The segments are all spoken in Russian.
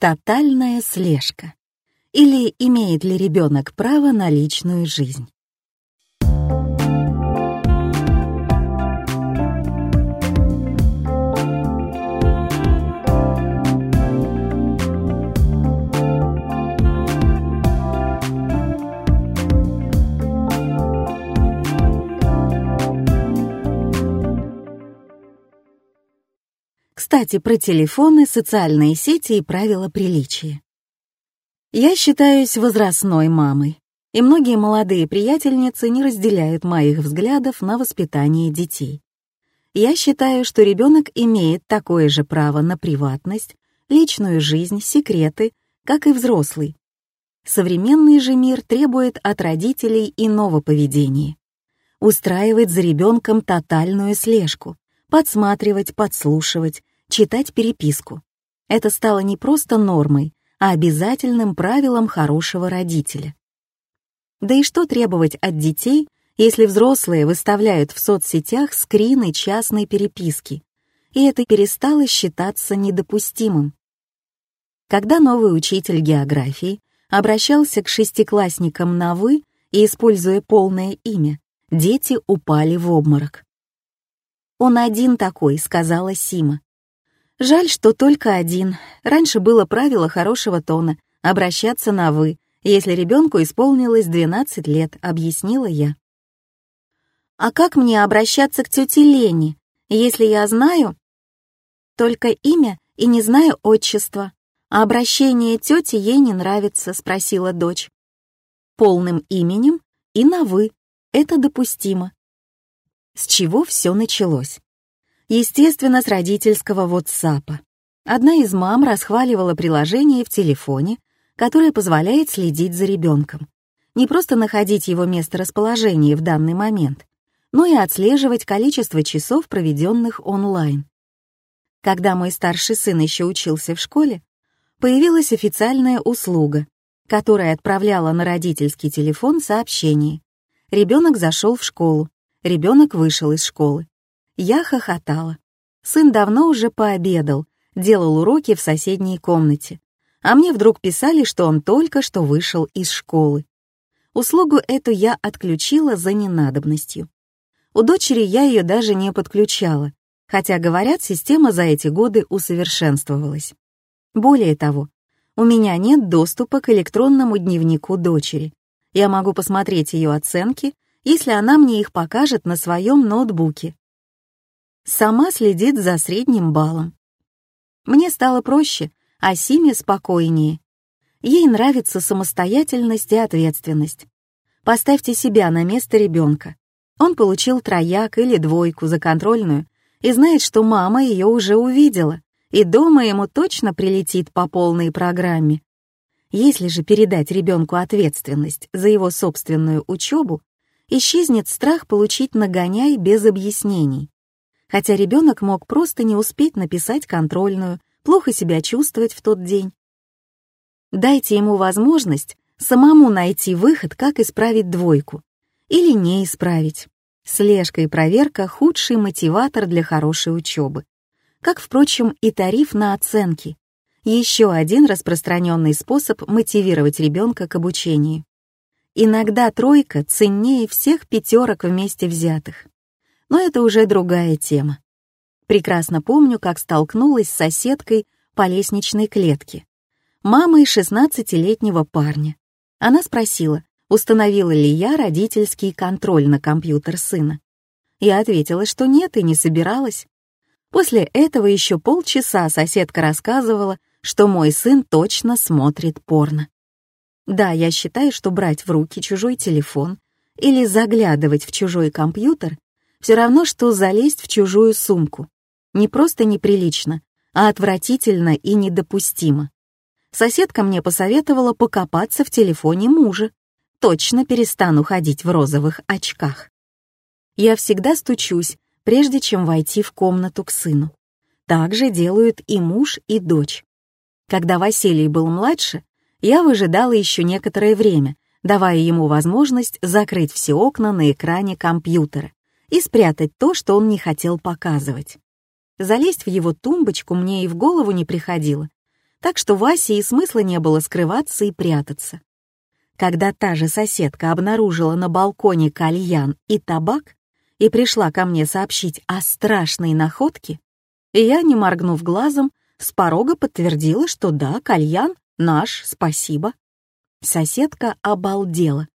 Тотальная слежка. Или имеет ли ребенок право на личную жизнь? Кстати, про телефоны, социальные сети и правила приличия. Я считаюсь возрастной мамой, и многие молодые приятельницы не разделяют моих взглядов на воспитание детей. Я считаю, что ребенок имеет такое же право на приватность, личную жизнь, секреты, как и взрослый. Современный же мир требует от родителей иного поведения. Устраивать за ребенком тотальную слежку, подсматривать, подслушивать, читать переписку. Это стало не просто нормой, а обязательным правилом хорошего родителя. Да и что требовать от детей, если взрослые выставляют в соцсетях скрины частной переписки, и это перестало считаться недопустимым. Когда новый учитель географии обращался к шестиклассникам на «вы» и используя полное имя, дети упали в обморок. «Он один такой», — сказала Сима. Жаль, что только один. Раньше было правило хорошего тона — обращаться на «вы», если ребенку исполнилось 12 лет, объяснила я. А как мне обращаться к тете Лене, если я знаю только имя и не знаю отчества, а обращение тети ей не нравится, спросила дочь. Полным именем и на «вы». Это допустимо. С чего все началось? Естественно, с родительского WhatsApp. Одна из мам расхваливала приложение в телефоне, которое позволяет следить за ребенком. Не просто находить его месторасположение в данный момент, но и отслеживать количество часов, проведенных онлайн. Когда мой старший сын еще учился в школе, появилась официальная услуга, которая отправляла на родительский телефон сообщение. Ребенок зашел в школу, ребенок вышел из школы. Я хохотала. Сын давно уже пообедал, делал уроки в соседней комнате. А мне вдруг писали, что он только что вышел из школы. Услугу эту я отключила за ненадобностью. У дочери я ее даже не подключала, хотя, говорят, система за эти годы усовершенствовалась. Более того, у меня нет доступа к электронному дневнику дочери. Я могу посмотреть ее оценки, если она мне их покажет на своем ноутбуке сама следит за средним баллом. Мне стало проще, а Симе спокойнее. Ей нравится самостоятельность и ответственность. Поставьте себя на место ребенка. Он получил трояк или двойку за контрольную и знает, что мама ее уже увидела, и дома ему точно прилетит по полной программе. Если же передать ребенку ответственность за его собственную учебу, исчезнет страх получить нагоняй без объяснений хотя ребенок мог просто не успеть написать контрольную, плохо себя чувствовать в тот день. Дайте ему возможность самому найти выход, как исправить двойку или не исправить. Слежка и проверка — худший мотиватор для хорошей учебы. Как, впрочем, и тариф на оценки. Еще один распространенный способ мотивировать ребенка к обучению. Иногда тройка ценнее всех пятерок вместе взятых. Но это уже другая тема. Прекрасно помню, как столкнулась с соседкой по лестничной клетке, мамой 16-летнего парня. Она спросила, установила ли я родительский контроль на компьютер сына. Я ответила, что нет и не собиралась. После этого еще полчаса соседка рассказывала, что мой сын точно смотрит порно. Да, я считаю, что брать в руки чужой телефон или заглядывать в чужой компьютер все равно, что залезть в чужую сумку. Не просто неприлично, а отвратительно и недопустимо. Соседка мне посоветовала покопаться в телефоне мужа. Точно перестану ходить в розовых очках. Я всегда стучусь, прежде чем войти в комнату к сыну. Так же делают и муж, и дочь. Когда Василий был младше, я выжидала еще некоторое время, давая ему возможность закрыть все окна на экране компьютера и спрятать то, что он не хотел показывать. Залезть в его тумбочку мне и в голову не приходило, так что Васе и смысла не было скрываться и прятаться. Когда та же соседка обнаружила на балконе кальян и табак и пришла ко мне сообщить о страшной находке, я, не моргнув глазом, с порога подтвердила, что да, кальян наш, спасибо. Соседка обалдела,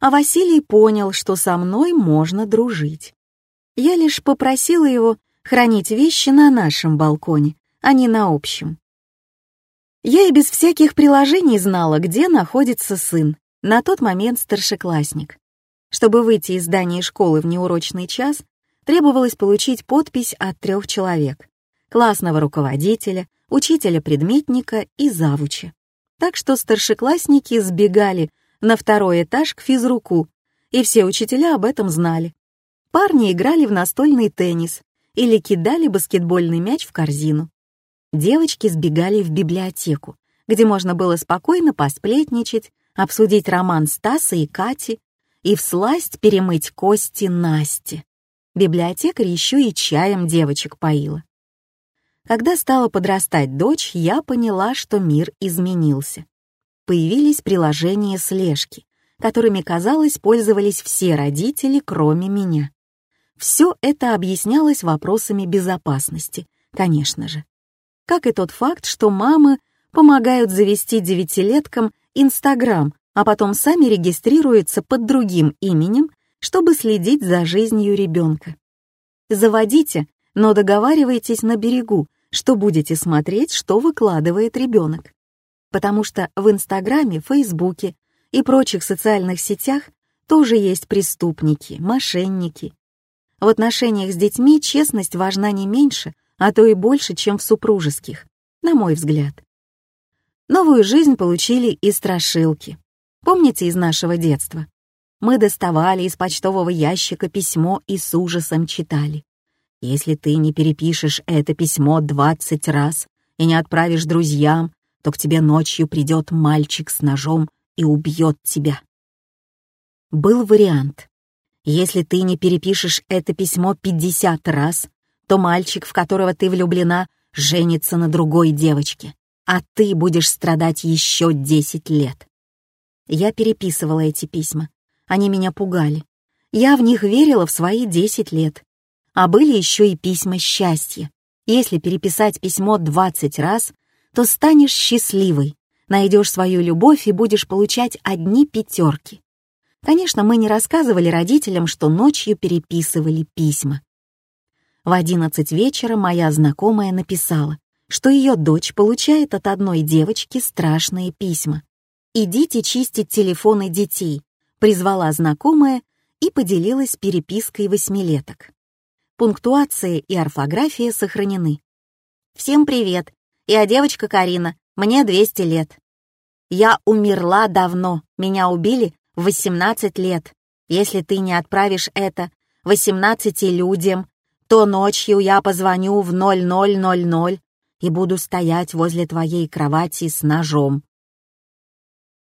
а Василий понял, что со мной можно дружить. Я лишь попросила его хранить вещи на нашем балконе, а не на общем. Я и без всяких приложений знала, где находится сын, на тот момент старшеклассник. Чтобы выйти из здания школы в неурочный час, требовалось получить подпись от трех человек — классного руководителя, учителя-предметника и завуча. Так что старшеклассники сбегали на второй этаж к физруку, и все учителя об этом знали. Парни играли в настольный теннис или кидали баскетбольный мяч в корзину. Девочки сбегали в библиотеку, где можно было спокойно посплетничать, обсудить роман Стаса и Кати и всласть перемыть кости Насти. Библиотекарь еще и чаем девочек поила. Когда стала подрастать дочь, я поняла, что мир изменился. Появились приложения слежки, которыми, казалось, пользовались все родители, кроме меня. Все это объяснялось вопросами безопасности, конечно же. Как и тот факт, что мамы помогают завести девятилеткам Инстаграм, а потом сами регистрируются под другим именем, чтобы следить за жизнью ребенка. Заводите, но договаривайтесь на берегу, что будете смотреть, что выкладывает ребенок. Потому что в Инстаграме, Фейсбуке и прочих социальных сетях тоже есть преступники, мошенники. В отношениях с детьми честность важна не меньше, а то и больше, чем в супружеских, на мой взгляд. Новую жизнь получили и страшилки. Помните из нашего детства? Мы доставали из почтового ящика письмо и с ужасом читали. Если ты не перепишешь это письмо двадцать раз и не отправишь друзьям, то к тебе ночью придет мальчик с ножом и убьет тебя. Был вариант. Если ты не перепишешь это письмо пятьдесят раз, то мальчик, в которого ты влюблена, женится на другой девочке а ты будешь страдать еще десять лет. Я переписывала эти письма. Они меня пугали. Я в них верила в свои десять лет. А были еще и письма счастья. Если переписать письмо двадцать раз, то станешь счастливой, найдешь свою любовь и будешь получать одни пятерки. Конечно, мы не рассказывали родителям, что ночью переписывали письма. В одиннадцать вечера моя знакомая написала, что ее дочь получает от одной девочки страшные письма. «Идите чистить телефоны детей», призвала знакомая и поделилась перепиской восьмилеток. Пунктуация и орфография сохранены. «Всем привет! Я девочка Карина, мне 200 лет. Я умерла давно, меня убили в 18 лет. Если ты не отправишь это 18 людям, то ночью я позвоню в 0000 и буду стоять возле твоей кровати с ножом.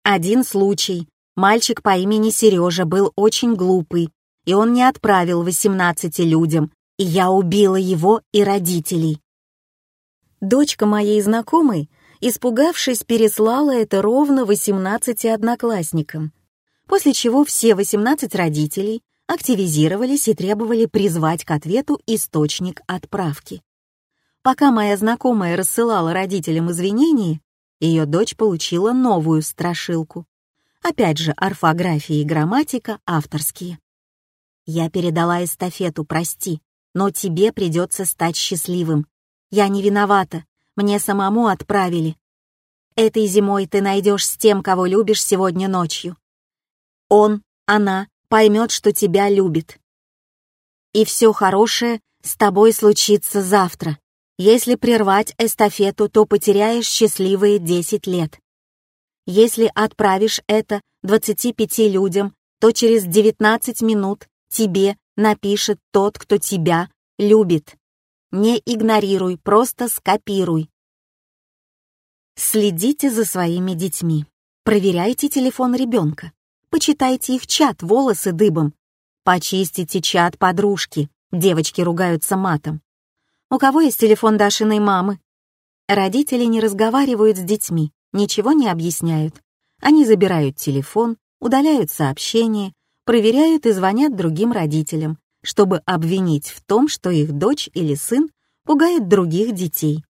Один случай. Мальчик по имени Сережа был очень глупый, и он не отправил 18 людям, и я убила его и родителей. Дочка моей знакомой, испугавшись, переслала это ровно 18 одноклассникам, после чего все 18 родителей активизировались и требовали призвать к ответу источник отправки. Пока моя знакомая рассылала родителям извинения, ее дочь получила новую страшилку. Опять же, орфография и грамматика авторские. Я передала эстафету, прости, но тебе придется стать счастливым. Я не виновата, мне самому отправили. Этой зимой ты найдешь с тем, кого любишь сегодня ночью. Он, она поймет, что тебя любит. И все хорошее с тобой случится завтра. Если прервать эстафету, то потеряешь счастливые 10 лет. Если отправишь это 25 людям, то через 19 минут тебе напишет тот, кто тебя любит. Не игнорируй, просто скопируй. Следите за своими детьми. Проверяйте телефон ребенка. Почитайте их чат, волосы дыбом. Почистите чат подружки. Девочки ругаются матом. У кого есть телефон Дашиной мамы? Родители не разговаривают с детьми, ничего не объясняют. Они забирают телефон, удаляют сообщения, проверяют и звонят другим родителям, чтобы обвинить в том, что их дочь или сын пугает других детей.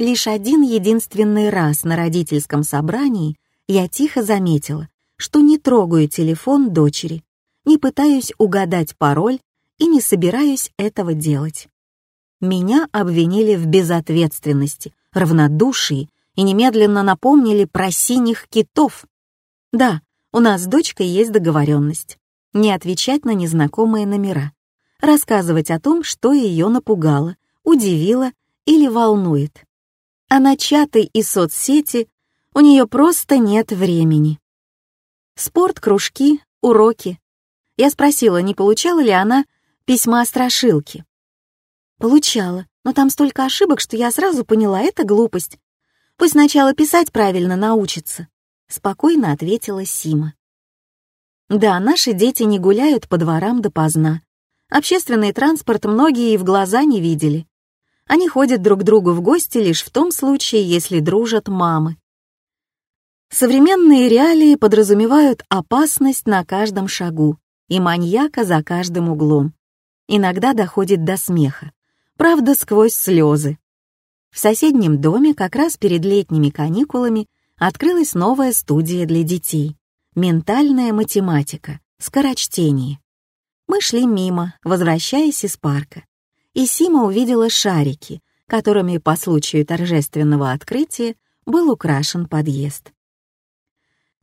Лишь один единственный раз на родительском собрании я тихо заметила, что не трогаю телефон дочери, не пытаюсь угадать пароль и не собираюсь этого делать. Меня обвинили в безответственности, равнодушии и немедленно напомнили про синих китов. Да, у нас с дочкой есть договоренность. Не отвечать на незнакомые номера. Рассказывать о том, что ее напугало, удивило или волнует. А на чаты и соцсети у нее просто нет времени. Спорт, кружки, уроки. Я спросила, не получала ли она письма-страшилки. Получала, но там столько ошибок, что я сразу поняла, это глупость. Пусть сначала писать правильно научится. Спокойно ответила Сима. Да, наши дети не гуляют по дворам допоздна. Общественный транспорт многие и в глаза не видели. Они ходят друг к другу в гости лишь в том случае, если дружат мамы. Современные реалии подразумевают опасность на каждом шагу и маньяка за каждым углом. Иногда доходит до смеха, правда, сквозь слезы. В соседнем доме как раз перед летними каникулами открылась новая студия для детей — ментальная математика, скорочтение. Мы шли мимо, возвращаясь из парка, и Сима увидела шарики, которыми по случаю торжественного открытия был украшен подъезд.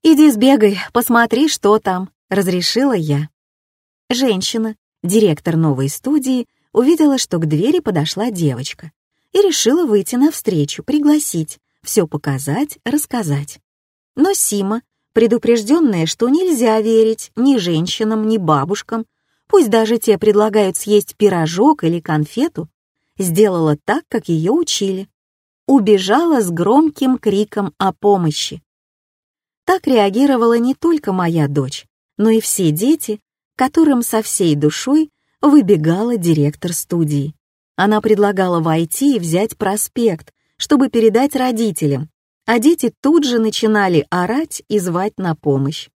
«Иди сбегай, посмотри, что там», — разрешила я. Женщина, директор новой студии, увидела, что к двери подошла девочка и решила выйти навстречу, пригласить, все показать, рассказать. Но Сима, предупрежденная, что нельзя верить ни женщинам, ни бабушкам, пусть даже те предлагают съесть пирожок или конфету, сделала так, как ее учили. Убежала с громким криком о помощи. Так реагировала не только моя дочь, но и все дети, которым со всей душой выбегала директор студии. Она предлагала войти и взять проспект, чтобы передать родителям, а дети тут же начинали орать и звать на помощь.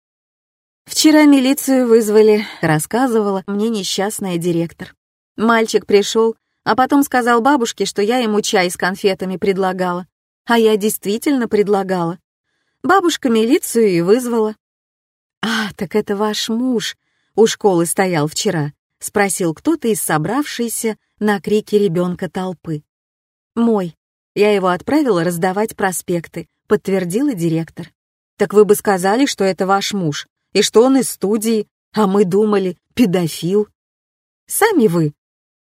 «Вчера милицию вызвали», — рассказывала мне несчастная директор. Мальчик пришел, а потом сказал бабушке, что я ему чай с конфетами предлагала. А я действительно предлагала. Бабушка милицию и вызвала. «А, так это ваш муж у школы стоял вчера?» — спросил кто-то из собравшейся на крики ребенка толпы. «Мой. Я его отправила раздавать проспекты», — подтвердила директор. «Так вы бы сказали, что это ваш муж, и что он из студии, а мы думали, педофил». «Сами вы».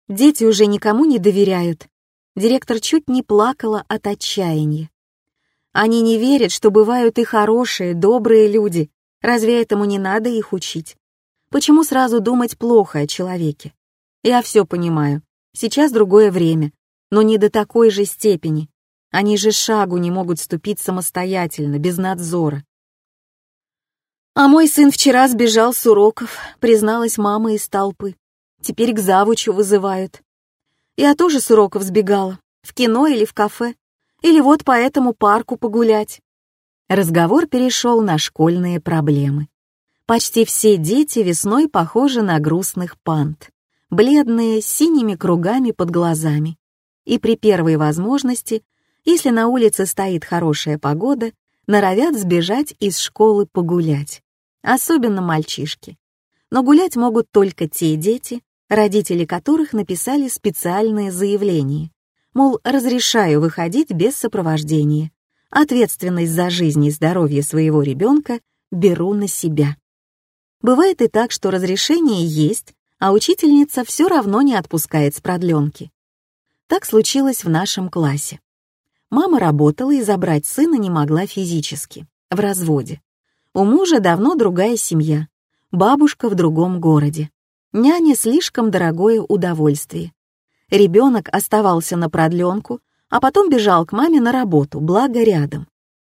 Дети уже никому не доверяют. Директор чуть не плакала от отчаяния. Они не верят, что бывают и хорошие, добрые люди. Разве этому не надо их учить? Почему сразу думать плохо о человеке? Я все понимаю. Сейчас другое время, но не до такой же степени. Они же шагу не могут ступить самостоятельно, без надзора. «А мой сын вчера сбежал с уроков», — призналась мама из толпы. «Теперь к завучу вызывают. Я тоже с уроков сбегала. В кино или в кафе. Или вот по этому парку погулять». Разговор перешел на школьные проблемы. Почти все дети весной похожи на грустных панд бледные, с синими кругами под глазами. И при первой возможности, если на улице стоит хорошая погода, норовят сбежать из школы погулять. Особенно мальчишки. Но гулять могут только те дети, родители которых написали специальное заявление. Мол, разрешаю выходить без сопровождения. Ответственность за жизнь и здоровье своего ребенка беру на себя. Бывает и так, что разрешение есть, а учительница все равно не отпускает с продленки. Так случилось в нашем классе. Мама работала и забрать сына не могла физически, в разводе. У мужа давно другая семья, бабушка в другом городе. Няня слишком дорогое удовольствие. Ребенок оставался на продленку, а потом бежал к маме на работу, благо рядом.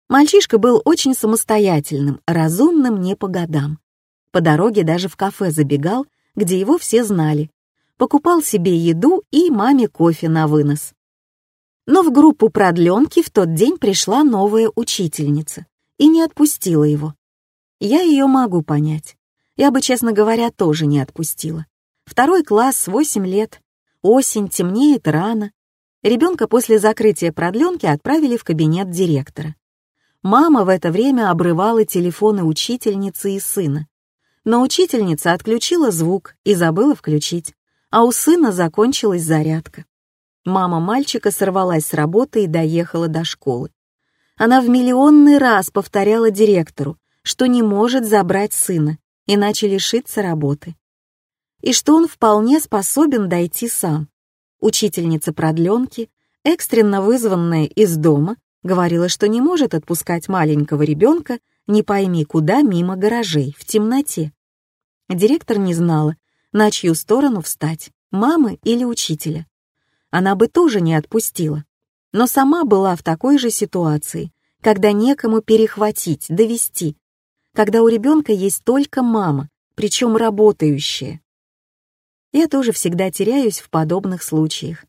Мальчишка был очень самостоятельным, разумным не по годам. По дороге даже в кафе забегал где его все знали. Покупал себе еду и маме кофе на вынос. Но в группу продленки в тот день пришла новая учительница и не отпустила его. Я ее могу понять. Я бы, честно говоря, тоже не отпустила. Второй класс, восемь лет. Осень, темнеет рано. Ребенка после закрытия продленки отправили в кабинет директора. Мама в это время обрывала телефоны учительницы и сына. Но учительница отключила звук и забыла включить, а у сына закончилась зарядка. Мама мальчика сорвалась с работы и доехала до школы. Она в миллионный раз повторяла директору, что не может забрать сына, иначе лишится работы. И что он вполне способен дойти сам. Учительница продленки, экстренно вызванная из дома, говорила, что не может отпускать маленького ребенка не пойми куда мимо гаражей, в темноте. Директор не знала, на чью сторону встать, мамы или учителя она бы тоже не отпустила. Но сама была в такой же ситуации, когда некому перехватить, довести, когда у ребенка есть только мама, причем работающая. Я тоже всегда теряюсь в подобных случаях.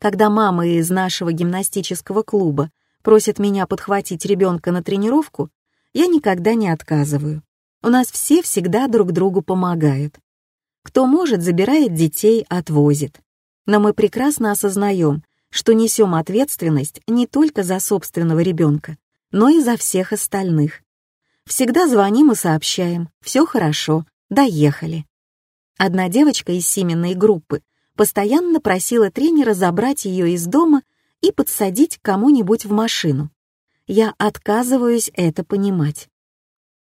Когда мама из нашего гимнастического клуба просит меня подхватить ребенка на тренировку, я никогда не отказываю. У нас все всегда друг другу помогают. Кто может, забирает детей, отвозит но мы прекрасно осознаем, что несем ответственность не только за собственного ребенка, но и за всех остальных. Всегда звоним и сообщаем «все хорошо, доехали». Одна девочка из семенной группы постоянно просила тренера забрать ее из дома и подсадить кому-нибудь в машину. Я отказываюсь это понимать.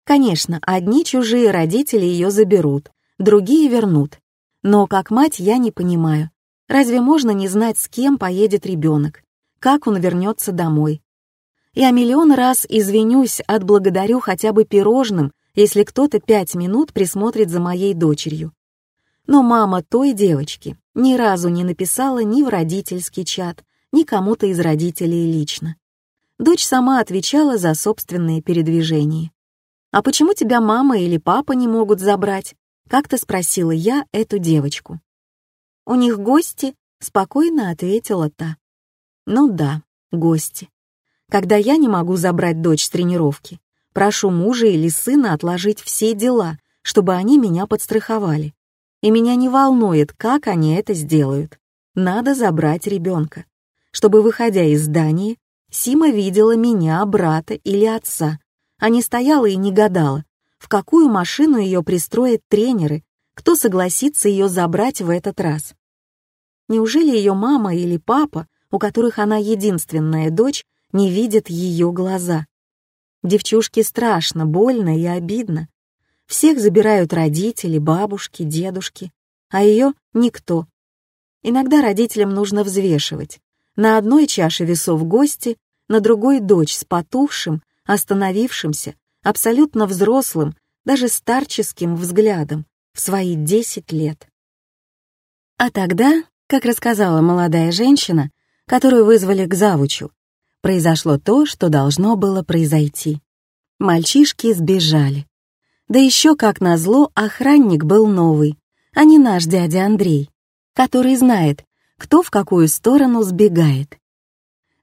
Конечно, одни чужие родители ее заберут, другие вернут. Но как мать я не понимаю, Разве можно не знать, с кем поедет ребенок, как он вернется домой? Я миллион раз извинюсь, отблагодарю хотя бы пирожным, если кто-то пять минут присмотрит за моей дочерью. Но мама той девочки ни разу не написала ни в родительский чат, ни кому-то из родителей лично. Дочь сама отвечала за собственные передвижения. «А почему тебя мама или папа не могут забрать?» — как-то спросила я эту девочку. «У них гости?» — спокойно ответила та. «Ну да, гости. Когда я не могу забрать дочь с тренировки, прошу мужа или сына отложить все дела, чтобы они меня подстраховали. И меня не волнует, как они это сделают. Надо забрать ребенка. Чтобы, выходя из здания, Сима видела меня, брата или отца, а не стояла и не гадала, в какую машину ее пристроят тренеры кто согласится ее забрать в этот раз. Неужели ее мама или папа, у которых она единственная дочь, не видят ее глаза? Девчушке страшно, больно и обидно. Всех забирают родители, бабушки, дедушки, а ее никто. Иногда родителям нужно взвешивать. На одной чаше весов гости, на другой дочь с потухшим, остановившимся, абсолютно взрослым, даже старческим взглядом, в свои 10 лет. А тогда, как рассказала молодая женщина, которую вызвали к завучу, произошло то, что должно было произойти. Мальчишки сбежали. Да еще, как назло, охранник был новый, а не наш дядя Андрей, который знает, кто в какую сторону сбегает.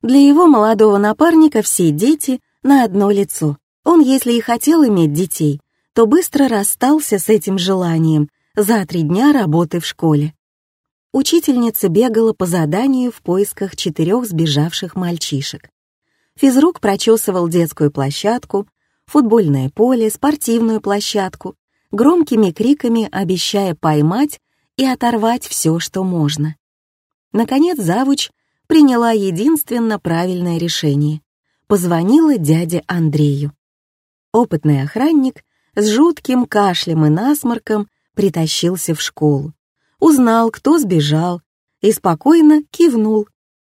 Для его молодого напарника все дети на одно лицо. Он, если и хотел иметь детей, то быстро расстался с этим желанием за три дня работы в школе. Учительница бегала по заданию в поисках четырех сбежавших мальчишек. Физрук прочесывал детскую площадку, футбольное поле, спортивную площадку, громкими криками обещая поймать и оторвать все, что можно. Наконец завуч приняла единственно правильное решение. Позвонила дяде Андрею. Опытный охранник с жутким кашлем и насморком притащился в школу, узнал, кто сбежал, и спокойно кивнул.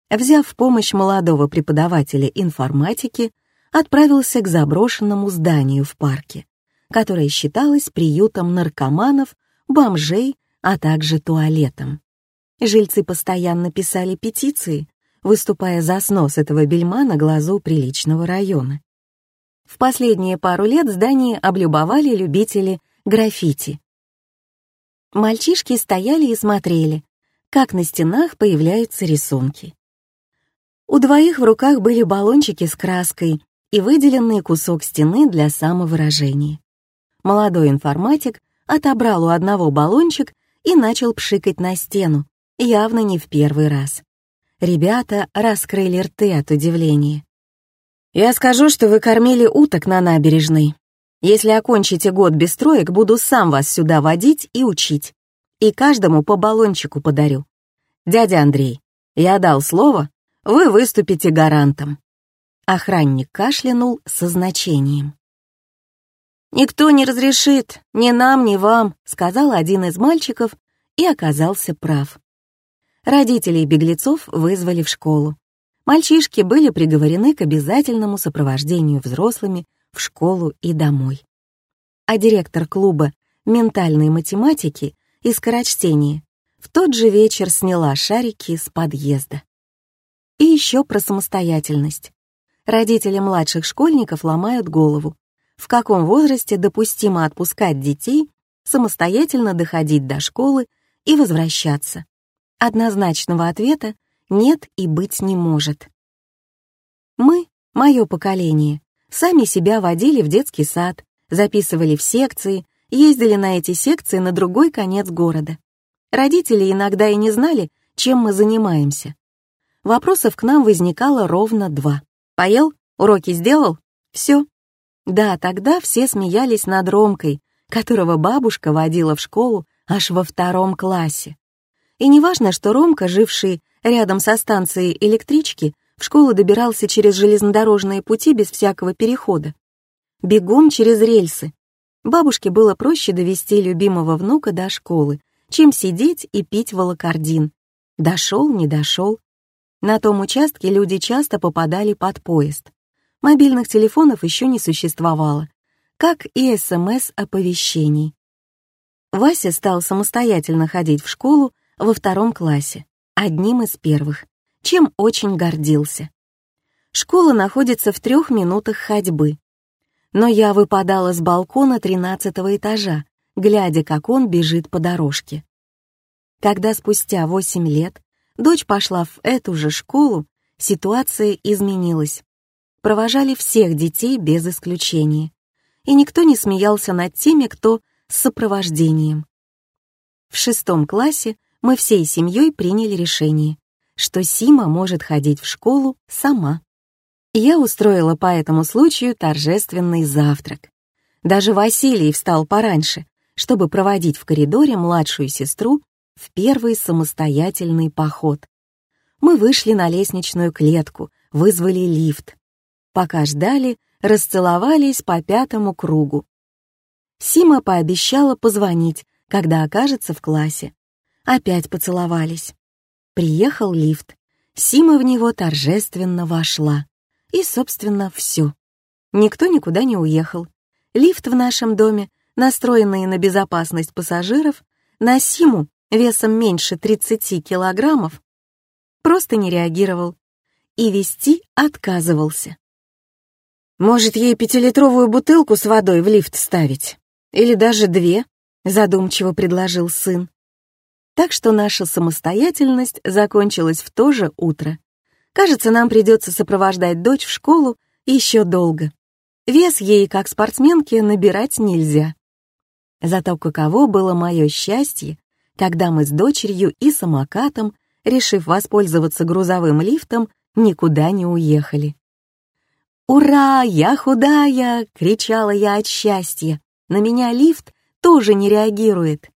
Взяв помощь молодого преподавателя информатики, отправился к заброшенному зданию в парке, которое считалось приютом наркоманов, бомжей, а также туалетом. Жильцы постоянно писали петиции, выступая за снос этого бельма на глазу приличного района. В последние пару лет здание облюбовали любители граффити. Мальчишки стояли и смотрели, как на стенах появляются рисунки. У двоих в руках были баллончики с краской и выделенный кусок стены для самовыражения. Молодой информатик отобрал у одного баллончик и начал пшикать на стену, явно не в первый раз. Ребята раскрыли рты от удивления. «Я скажу, что вы кормили уток на набережной. Если окончите год без троек, буду сам вас сюда водить и учить. И каждому по баллончику подарю. Дядя Андрей, я дал слово, вы выступите гарантом». Охранник кашлянул со значением. «Никто не разрешит, ни нам, ни вам», — сказал один из мальчиков и оказался прав. Родителей беглецов вызвали в школу. Мальчишки были приговорены к обязательному сопровождению взрослыми в школу и домой. А директор клуба ментальной математики и скорочтения в тот же вечер сняла шарики с подъезда. И еще про самостоятельность. Родители младших школьников ломают голову, в каком возрасте допустимо отпускать детей самостоятельно доходить до школы и возвращаться. Однозначного ответа нет и быть не может. Мы, мое поколение, сами себя водили в детский сад, записывали в секции, ездили на эти секции на другой конец города. Родители иногда и не знали, чем мы занимаемся. Вопросов к нам возникало ровно два. Поел? Уроки сделал? Все. Да, тогда все смеялись над Ромкой, которого бабушка водила в школу аж во втором классе. И неважно, что Ромка, живший рядом со станцией электрички, в школу добирался через железнодорожные пути без всякого перехода. Бегом через рельсы. Бабушке было проще довести любимого внука до школы, чем сидеть и пить волокордин. Дошел, не дошел. На том участке люди часто попадали под поезд. Мобильных телефонов еще не существовало, как и СМС-оповещений. Вася стал самостоятельно ходить в школу во втором классе, одним из первых, чем очень гордился. Школа находится в трех минутах ходьбы. Но я выпадала с балкона тринадцатого этажа, глядя, как он бежит по дорожке. Когда спустя восемь лет дочь пошла в эту же школу, ситуация изменилась. Провожали всех детей без исключения. И никто не смеялся над теми, кто с сопровождением. В шестом классе мы всей семьей приняли решение, что Сима может ходить в школу сама. Я устроила по этому случаю торжественный завтрак. Даже Василий встал пораньше, чтобы проводить в коридоре младшую сестру в первый самостоятельный поход. Мы вышли на лестничную клетку, вызвали лифт. Пока ждали, расцеловались по пятому кругу. Сима пообещала позвонить, когда окажется в классе. Опять поцеловались. Приехал лифт. Сима в него торжественно вошла. И, собственно, все. Никто никуда не уехал. Лифт в нашем доме настроенные на безопасность пассажиров, на Симу весом меньше 30 килограммов, просто не реагировал и вести отказывался. «Может, ей пятилитровую бутылку с водой в лифт ставить? Или даже две?» — задумчиво предложил сын. Так что наша самостоятельность закончилась в то же утро. Кажется, нам придется сопровождать дочь в школу еще долго. Вес ей, как спортсменке, набирать нельзя. Зато каково было мое счастье, когда мы с дочерью и самокатом, решив воспользоваться грузовым лифтом, никуда не уехали. «Ура, я худая!» — кричала я от счастья. На меня лифт тоже не реагирует.